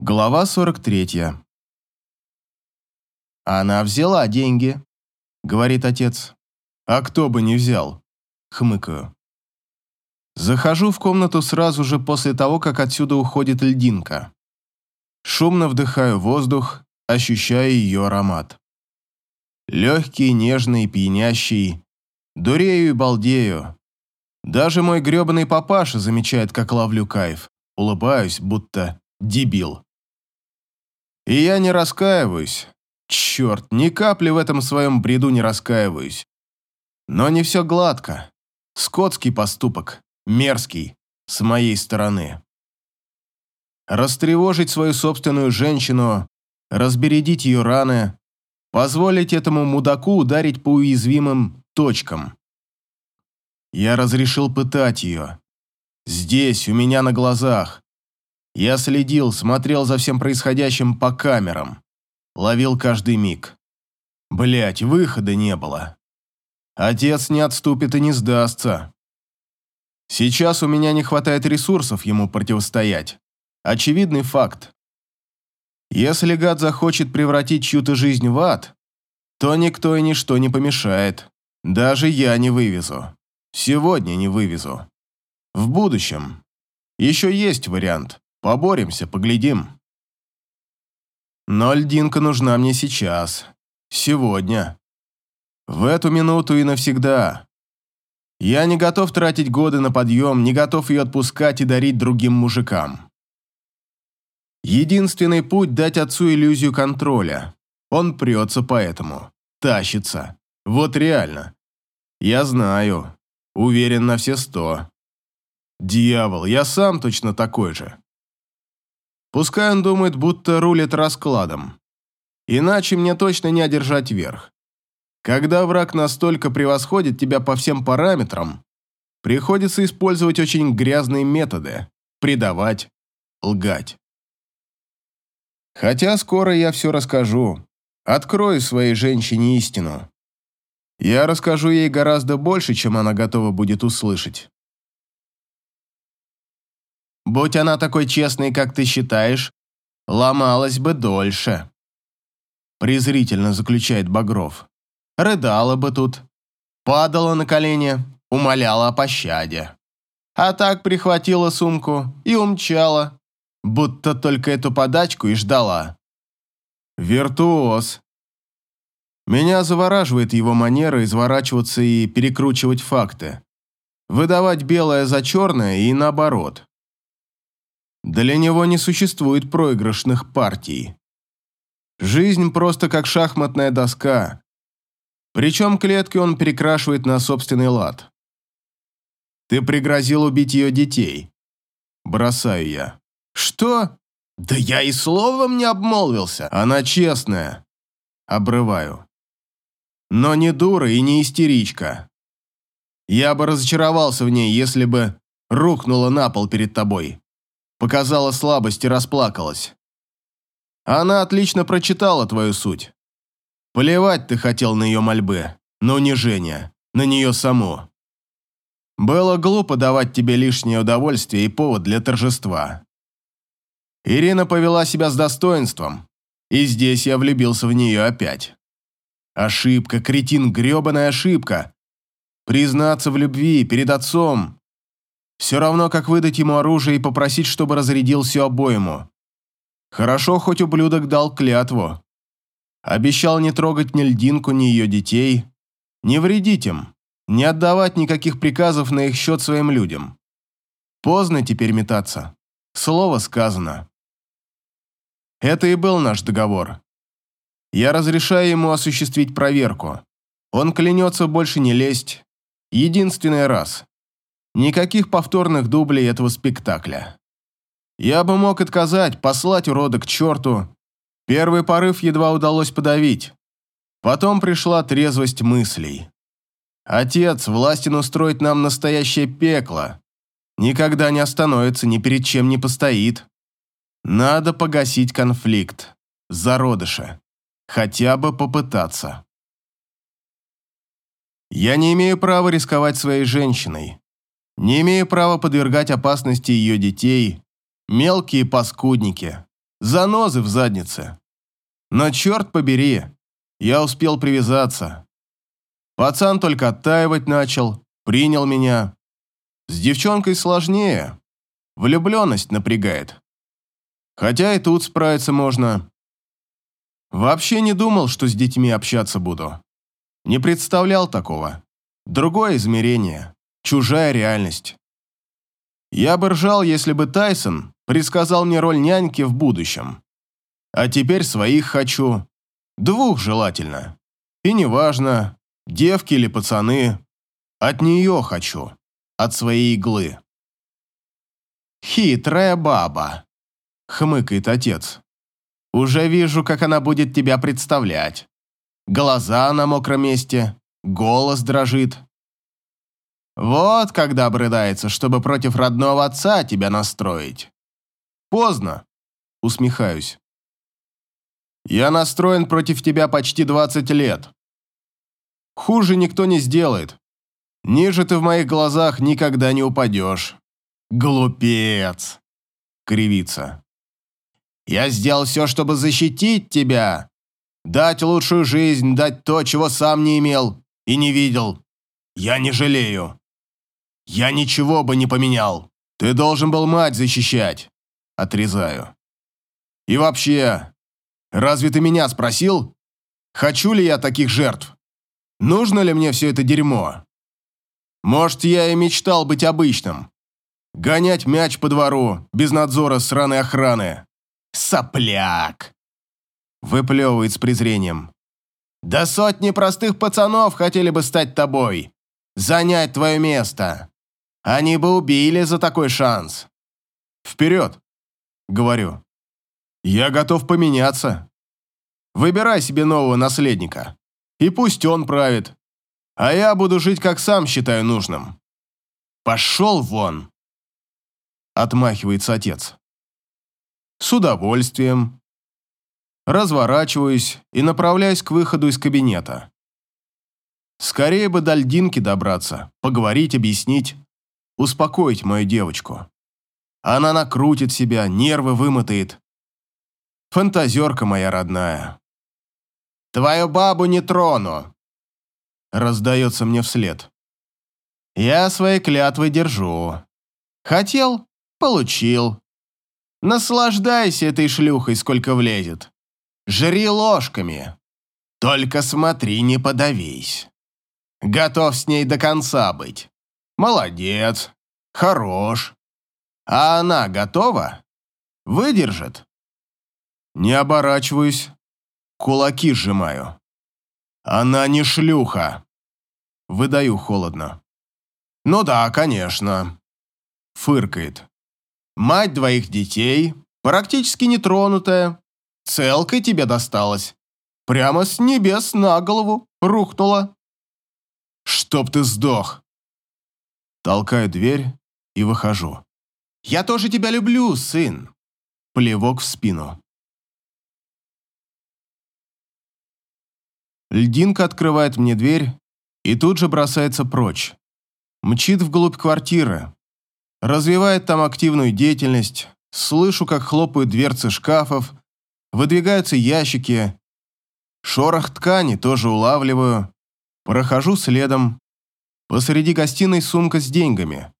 Глава 43. «Она взяла деньги», — говорит отец. «А кто бы не взял?» — хмыкаю. Захожу в комнату сразу же после того, как отсюда уходит льдинка. Шумно вдыхаю воздух, ощущая ее аромат. Легкий, нежный, пьянящий. Дурею и балдею. Даже мой гребаный папаша замечает, как ловлю кайф. Улыбаюсь, будто дебил. И я не раскаиваюсь. Черт, ни капли в этом своем бреду не раскаиваюсь. Но не все гладко. Скотский поступок, мерзкий, с моей стороны. Растревожить свою собственную женщину, разбередить ее раны, позволить этому мудаку ударить по уязвимым точкам. Я разрешил пытать ее. Здесь, у меня на глазах. Я следил, смотрел за всем происходящим по камерам. Ловил каждый миг. Блять, выхода не было. Отец не отступит и не сдастся. Сейчас у меня не хватает ресурсов ему противостоять. Очевидный факт. Если гад захочет превратить чью-то жизнь в ад, то никто и ничто не помешает. Даже я не вывезу. Сегодня не вывезу. В будущем. Еще есть вариант. Поборемся, поглядим. Но льдинка нужна мне сейчас. Сегодня. В эту минуту и навсегда. Я не готов тратить годы на подъем, не готов ее отпускать и дарить другим мужикам. Единственный путь – дать отцу иллюзию контроля. Он прется поэтому. Тащится. Вот реально. Я знаю. Уверен на все сто. Дьявол, я сам точно такой же. Пускай он думает, будто рулит раскладом. Иначе мне точно не одержать верх. Когда враг настолько превосходит тебя по всем параметрам, приходится использовать очень грязные методы, предавать, лгать. Хотя скоро я все расскажу, открою своей женщине истину. Я расскажу ей гораздо больше, чем она готова будет услышать. Будь она такой честной, как ты считаешь, ломалась бы дольше. Презрительно заключает Багров. Рыдала бы тут, падала на колени, умоляла о пощаде. А так прихватила сумку и умчала, будто только эту подачку и ждала. Виртуоз. Меня завораживает его манера изворачиваться и перекручивать факты. Выдавать белое за черное и наоборот. Для него не существует проигрышных партий. Жизнь просто как шахматная доска. Причем клетки он перекрашивает на собственный лад. Ты пригрозил убить ее детей. Бросаю я. Что? Да я и словом не обмолвился. Она честная. Обрываю. Но не дура и не истеричка. Я бы разочаровался в ней, если бы рухнула на пол перед тобой показала слабость и расплакалась. Она отлично прочитала твою суть. Плевать ты хотел на ее мольбы, на унижение, на нее саму. Было глупо давать тебе лишнее удовольствие и повод для торжества. Ирина повела себя с достоинством, и здесь я влюбился в нее опять. Ошибка, кретин, гребаная ошибка. Признаться в любви перед отцом, все равно, как выдать ему оружие и попросить, чтобы разрядил всю обойму. Хорошо, хоть ублюдок дал клятву. Обещал не трогать ни льдинку, ни ее детей, не вредить им, не отдавать никаких приказов на их счет своим людям. Поздно теперь метаться. Слово сказано. Это и был наш договор. Я разрешаю ему осуществить проверку. Он клянется больше не лезть. Единственный раз. Никаких повторных дублей этого спектакля. Я бы мог отказать, послать урода к черту. Первый порыв едва удалось подавить. Потом пришла трезвость мыслей. Отец властен устроить нам настоящее пекло. Никогда не остановится, ни перед чем не постоит. Надо погасить конфликт. Зародыша. Хотя бы попытаться. Я не имею права рисковать своей женщиной. Не имею права подвергать опасности ее детей, мелкие паскудники. занозы в заднице. Но черт побери, я успел привязаться. Пацан только оттаивать начал, принял меня. С девчонкой сложнее. Влюбленность напрягает. Хотя и тут справиться можно. Вообще не думал, что с детьми общаться буду. Не представлял такого. Другое измерение. Чужая реальность. Я бы ржал, если бы Тайсон предсказал мне роль няньки в будущем. А теперь своих хочу. Двух желательно. И неважно, девки или пацаны. От нее хочу. От своей иглы. «Хитрая баба», — хмыкает отец. «Уже вижу, как она будет тебя представлять. Глаза на мокром месте, голос дрожит. Вот когда обрыдается, чтобы против родного отца тебя настроить. Поздно, усмехаюсь. Я настроен против тебя почти 20 лет. Хуже никто не сделает. Ниже ты в моих глазах никогда не упадешь. Глупец!» Кривится. «Я сделал все, чтобы защитить тебя. Дать лучшую жизнь, дать то, чего сам не имел и не видел. Я не жалею. Я ничего бы не поменял. Ты должен был мать защищать. Отрезаю. И вообще, разве ты меня спросил, хочу ли я таких жертв? Нужно ли мне все это дерьмо? Может, я и мечтал быть обычным. Гонять мяч по двору, без надзора сраной охраны. Сопляк! Выплевывает с презрением. Да сотни простых пацанов хотели бы стать тобой. Занять твое место. Они бы убили за такой шанс. Вперед, говорю. Я готов поменяться. Выбирай себе нового наследника. И пусть он правит. А я буду жить, как сам считаю нужным. Пошел вон. Отмахивается отец. С удовольствием. Разворачиваюсь и направляюсь к выходу из кабинета. Скорее бы до льдинки добраться, поговорить, объяснить, успокоить мою девочку. Она накрутит себя, нервы вымотает. Фантазерка моя родная. «Твою бабу не трону!» Раздается мне вслед. Я свои клятвы держу. Хотел Получил. Наслаждайся этой шлюхой, сколько влезет. Жри ложками. Только смотри, не подавись. Готов с ней до конца быть. Молодец. Хорош. А она готова? Выдержит? Не оборачиваюсь. Кулаки сжимаю. Она не шлюха. Выдаю холодно. Ну да, конечно. Фыркает. Мать двоих детей, практически нетронутая, целкой тебе досталась. Прямо с небес на голову рухнула. Чтоб ты сдох. Толкаю дверь и выхожу. Я тоже тебя люблю, сын. Плевок в спину. Льдинка открывает мне дверь и тут же бросается прочь. Мчит вглубь квартиры, развивает там активную деятельность, слышу, как хлопают дверцы шкафов, выдвигаются ящики, шорох ткани тоже улавливаю, прохожу следом, посреди гостиной сумка с деньгами,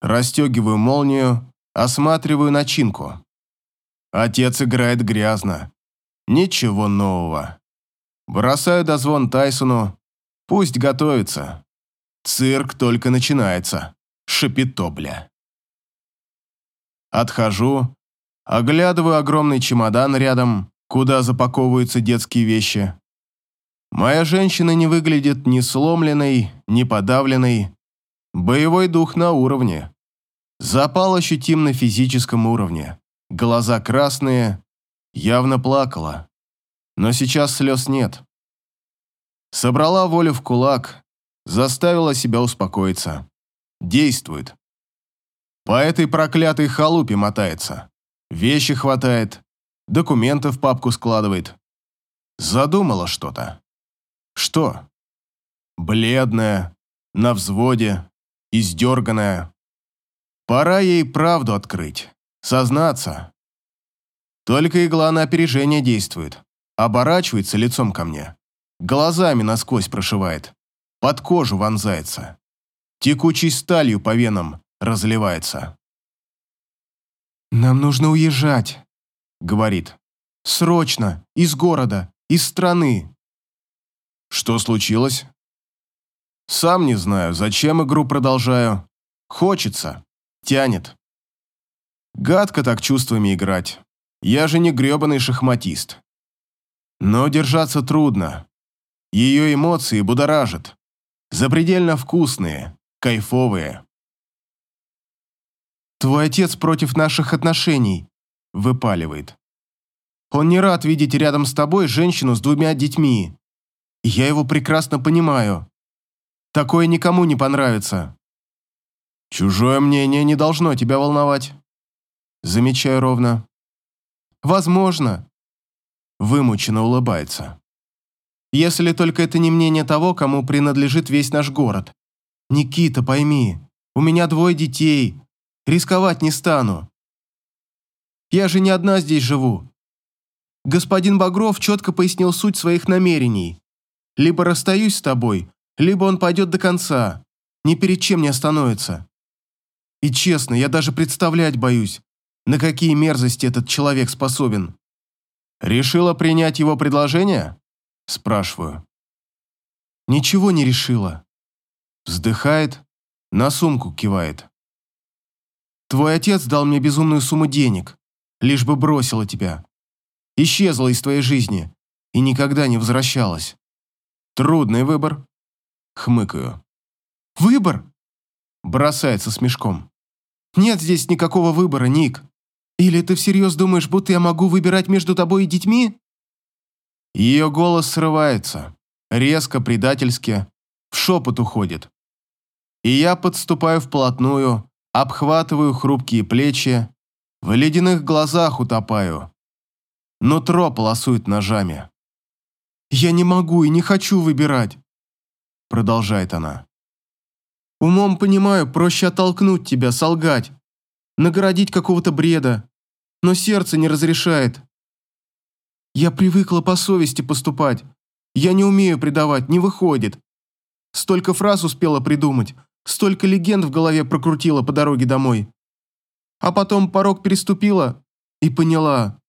расстегиваю молнию, осматриваю начинку. Отец играет грязно, ничего нового. Бросаю дозвон Тайсону, пусть готовится. Цирк только начинается, шипито, бля. Отхожу, оглядываю огромный чемодан рядом, куда запаковываются детские вещи. Моя женщина не выглядит ни сломленной, ни подавленной. Боевой дух на уровне. Запал ощутим на физическом уровне. Глаза красные, явно плакала. Но сейчас слез нет. Собрала волю в кулак, заставила себя успокоиться. Действует. По этой проклятой халупе мотается. Вещи хватает, документы в папку складывает. Задумала что-то. Что? Бледная, на взводе, издерганная. Пора ей правду открыть, сознаться. Только игла на опережение действует. Оборачивается лицом ко мне. Глазами насквозь прошивает. Под кожу вонзается. Текучей сталью по венам разливается. «Нам нужно уезжать», — говорит. «Срочно, из города, из страны». Что случилось? Сам не знаю, зачем игру продолжаю. Хочется, тянет. Гадко так чувствами играть. Я же не грёбаный шахматист. Но держаться трудно. Ее эмоции будоражат. Запредельно вкусные, кайфовые. «Твой отец против наших отношений», – выпаливает. «Он не рад видеть рядом с тобой женщину с двумя детьми. Я его прекрасно понимаю. Такое никому не понравится». «Чужое мнение не должно тебя волновать», – замечаю ровно. «Возможно», – вымученно улыбается. «Если только это не мнение того, кому принадлежит весь наш город. Никита, пойми, у меня двое детей, Рисковать не стану. Я же не одна здесь живу. Господин Багров четко пояснил суть своих намерений. Либо расстаюсь с тобой, либо он пойдет до конца. Ни перед чем не остановится. И честно, я даже представлять боюсь, на какие мерзости этот человек способен. Решила принять его предложение? Спрашиваю. Ничего не решила. Вздыхает, на сумку кивает. Твой отец дал мне безумную сумму денег, лишь бы бросила тебя. Исчезла из твоей жизни и никогда не возвращалась. Трудный выбор. Хмыкаю. Выбор? Бросается с мешком. Нет здесь никакого выбора, Ник. Или ты всерьез думаешь, будто я могу выбирать между тобой и детьми? Ее голос срывается, резко, предательски, в шепот уходит. И я подступаю вплотную, обхватываю хрупкие плечи, в ледяных глазах утопаю. Нутро полосует ножами. «Я не могу и не хочу выбирать», — продолжает она. «Умом понимаю, проще оттолкнуть тебя, солгать, наградить какого-то бреда, но сердце не разрешает. Я привыкла по совести поступать, я не умею предавать, не выходит. Столько фраз успела придумать, Столько легенд в голове прокрутила по дороге домой. А потом порог переступила и поняла,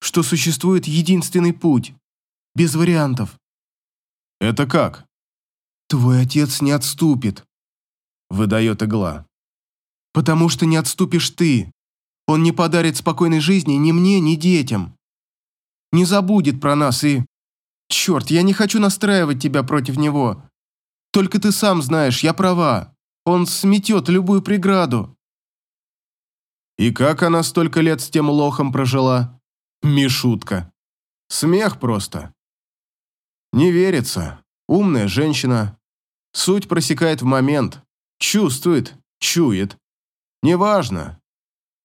что существует единственный путь, без вариантов. «Это как?» «Твой отец не отступит», — выдает игла. «Потому что не отступишь ты. Он не подарит спокойной жизни ни мне, ни детям. Не забудет про нас и... Черт, я не хочу настраивать тебя против него. Только ты сам знаешь, я права. Он сметет любую преграду». И как она столько лет с тем лохом прожила? Мишутка. Смех просто. Не верится. Умная женщина. Суть просекает в момент. Чувствует, чует. Неважно.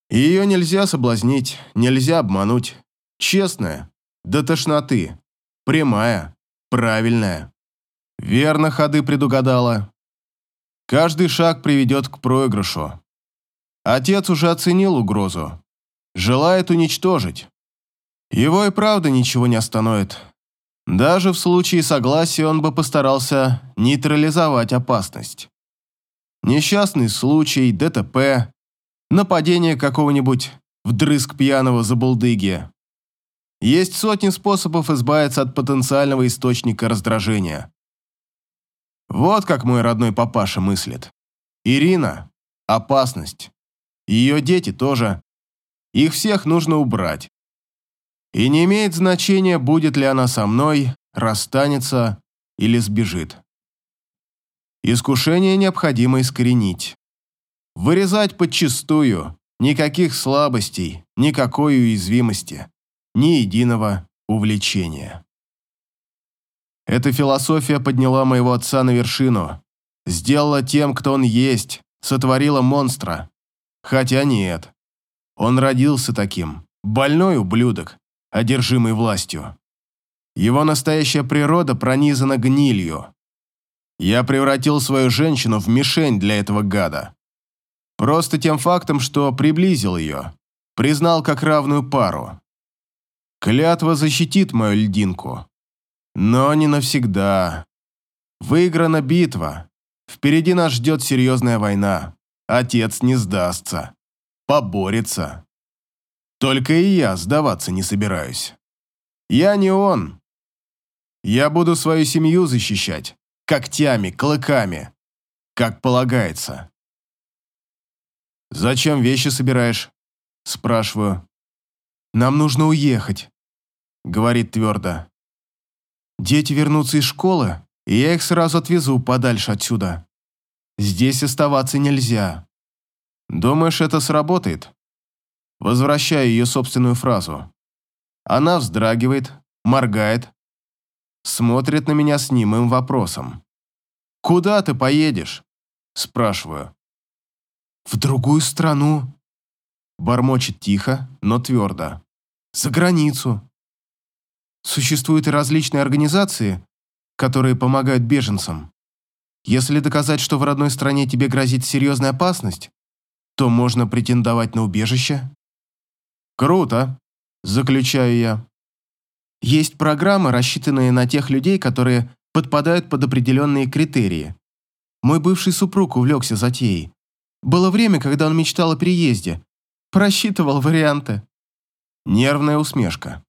Ее нельзя соблазнить, нельзя обмануть. Честная, до тошноты. Прямая, правильная. Верно ходы предугадала. Каждый шаг приведет к проигрышу. Отец уже оценил угрозу. Желает уничтожить. Его и правда ничего не остановит. Даже в случае согласия он бы постарался нейтрализовать опасность. Несчастный случай, ДТП, нападение какого-нибудь вдрызг пьяного забулдыги. Есть сотни способов избавиться от потенциального источника раздражения. Вот как мой родной папаша мыслит. Ирина – опасность. Ее дети тоже. Их всех нужно убрать. И не имеет значения, будет ли она со мной, расстанется или сбежит. Искушение необходимо искоренить. Вырезать подчистую, никаких слабостей, никакой уязвимости, ни единого увлечения. Эта философия подняла моего отца на вершину. Сделала тем, кто он есть, сотворила монстра. Хотя нет. Он родился таким. Больной ублюдок, одержимый властью. Его настоящая природа пронизана гнилью. Я превратил свою женщину в мишень для этого гада. Просто тем фактом, что приблизил ее. Признал как равную пару. Клятва защитит мою льдинку. Но не навсегда. Выиграна битва. Впереди нас ждет серьезная война. Отец не сдастся. Поборется. Только и я сдаваться не собираюсь. Я не он. Я буду свою семью защищать. Когтями, клыками. Как полагается. «Зачем вещи собираешь?» Спрашиваю. «Нам нужно уехать», — говорит твердо. «Дети вернутся из школы, и я их сразу отвезу подальше отсюда. Здесь оставаться нельзя. Думаешь, это сработает?» Возвращаю ее собственную фразу. Она вздрагивает, моргает, смотрит на меня с немым вопросом. «Куда ты поедешь?» Спрашиваю. «В другую страну». Бормочет тихо, но твердо. «За границу». Существуют и различные организации, которые помогают беженцам. Если доказать, что в родной стране тебе грозит серьезная опасность, то можно претендовать на убежище. Круто, заключаю я. Есть программы, рассчитанные на тех людей, которые подпадают под определенные критерии. Мой бывший супруг увлекся затеей. Было время, когда он мечтал о переезде. Просчитывал варианты. Нервная усмешка.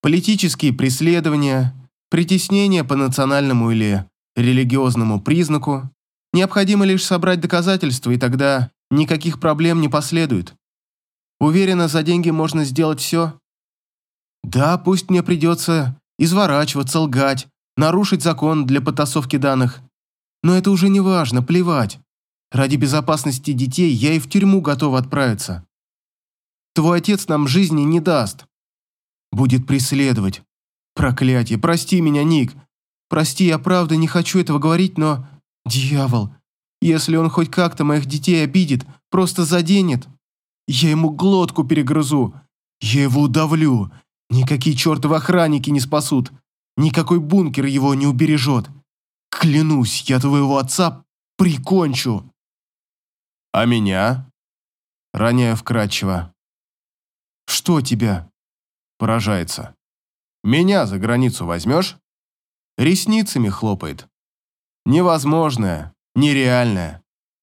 Политические преследования, притеснения по национальному или религиозному признаку. Необходимо лишь собрать доказательства, и тогда никаких проблем не последует. Уверена, за деньги можно сделать все. Да, пусть мне придется изворачиваться, лгать, нарушить закон для потасовки данных. Но это уже не важно, плевать. Ради безопасности детей я и в тюрьму готова отправиться. Твой отец нам жизни не даст. Будет преследовать. Проклятие, прости меня, Ник. Прости, я правда не хочу этого говорить, но... Дьявол, если он хоть как-то моих детей обидит, просто заденет, я ему глотку перегрызу. Я его удавлю. Никакие чертовы охранники не спасут. Никакой бункер его не убережет. Клянусь, я твоего отца прикончу. А меня? Роняю вкратчиво. Что тебя? Поражается. Меня за границу возьмешь? Ресницами хлопает. Невозможное, нереальное.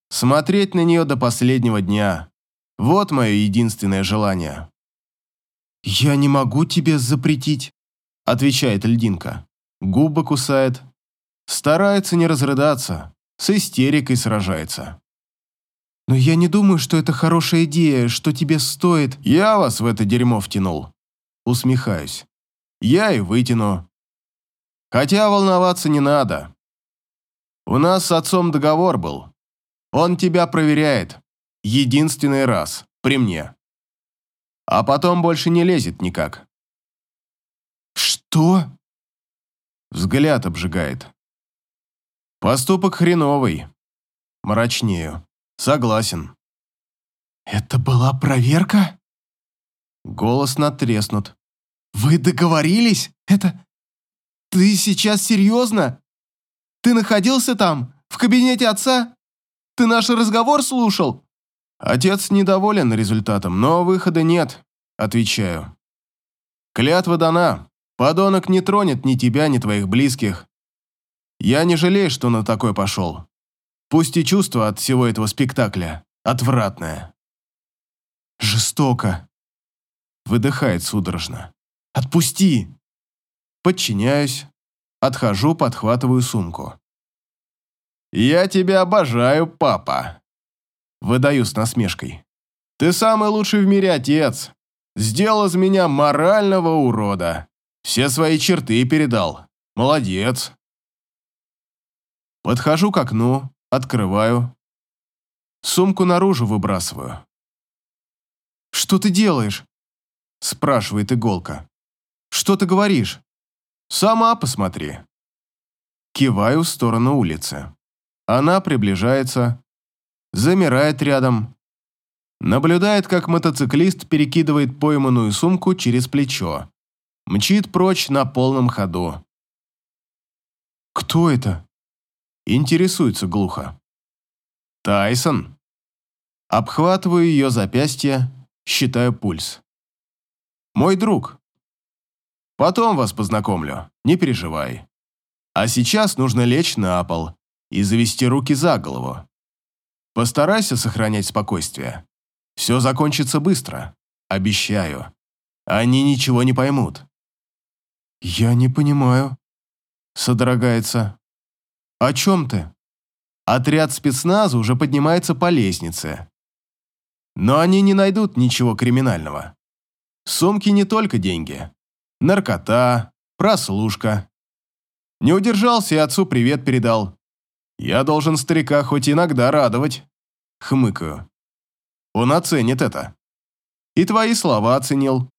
Смотреть на нее до последнего дня. Вот мое единственное желание. «Я не могу тебе запретить», — отвечает льдинка. Губы кусает. Старается не разрыдаться, с истерикой сражается. «Но я не думаю, что это хорошая идея, что тебе стоит...» «Я вас в это дерьмо втянул». Усмехаюсь. «Я и вытяну. Хотя волноваться не надо. У нас с отцом договор был. Он тебя проверяет. Единственный раз. При мне. А потом больше не лезет никак». «Что?» Взгляд обжигает. «Поступок хреновый. Мрачнею. Согласен». «Это была проверка?» Голос натреснут. «Вы договорились? Это... Ты сейчас серьезно? Ты находился там, в кабинете отца? Ты наш разговор слушал?» Отец недоволен результатом, но выхода нет, отвечаю. Клятва дана. Подонок не тронет ни тебя, ни твоих близких. Я не жалею, что на такой пошел. Пусть и чувство от всего этого спектакля отвратное. Жестоко. Выдыхает судорожно. Отпусти. Подчиняюсь. Отхожу, подхватываю сумку. «Я тебя обожаю, папа», Выдаю с насмешкой. «Ты самый лучший в мире отец. Сделал из меня морального урода. Все свои черты передал. Молодец». Подхожу к окну, открываю. Сумку наружу выбрасываю. «Что ты делаешь?» спрашивает иголка. «Что ты говоришь?» «Сама посмотри». Киваю в сторону улицы. Она приближается, замирает рядом, наблюдает, как мотоциклист перекидывает пойманную сумку через плечо, мчит прочь на полном ходу. «Кто это?» Интересуется глухо. «Тайсон». Обхватываю ее запястье, считаю пульс. «Мой друг, Потом вас познакомлю, не переживай. А сейчас нужно лечь на пол и завести руки за голову. Постарайся сохранять спокойствие. Все закончится быстро, обещаю. Они ничего не поймут. Я не понимаю. Содрогается. О чем ты? Отряд спецназа уже поднимается по лестнице. Но они не найдут ничего криминального. В сумке не только деньги. Наркота, прослушка. Не удержался и отцу привет передал. Я должен старика хоть иногда радовать. Хмыкаю. Он оценит это. И твои слова оценил.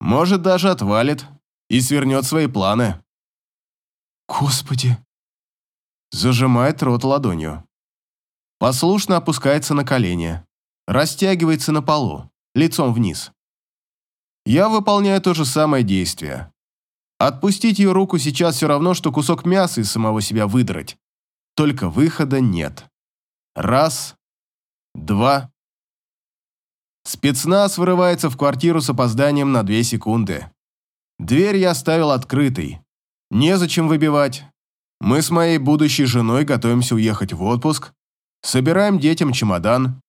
Может, даже отвалит и свернет свои планы. Господи. Зажимает рот ладонью. Послушно опускается на колени. Растягивается на полу, лицом вниз. Я выполняю то же самое действие. Отпустить ее руку сейчас все равно, что кусок мяса из самого себя выдрать. Только выхода нет. Раз, два. Спецназ вырывается в квартиру с опозданием на две секунды. Дверь я оставил открытой. Незачем выбивать. Мы с моей будущей женой готовимся уехать в отпуск. Собираем детям чемодан.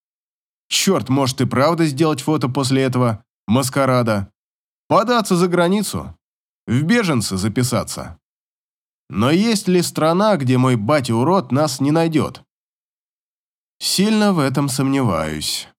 Черт, может и правда сделать фото после этого маскарада. Податься за границу. В беженцы записаться. Но есть ли страна, где мой батя-урод нас не найдет? Сильно в этом сомневаюсь.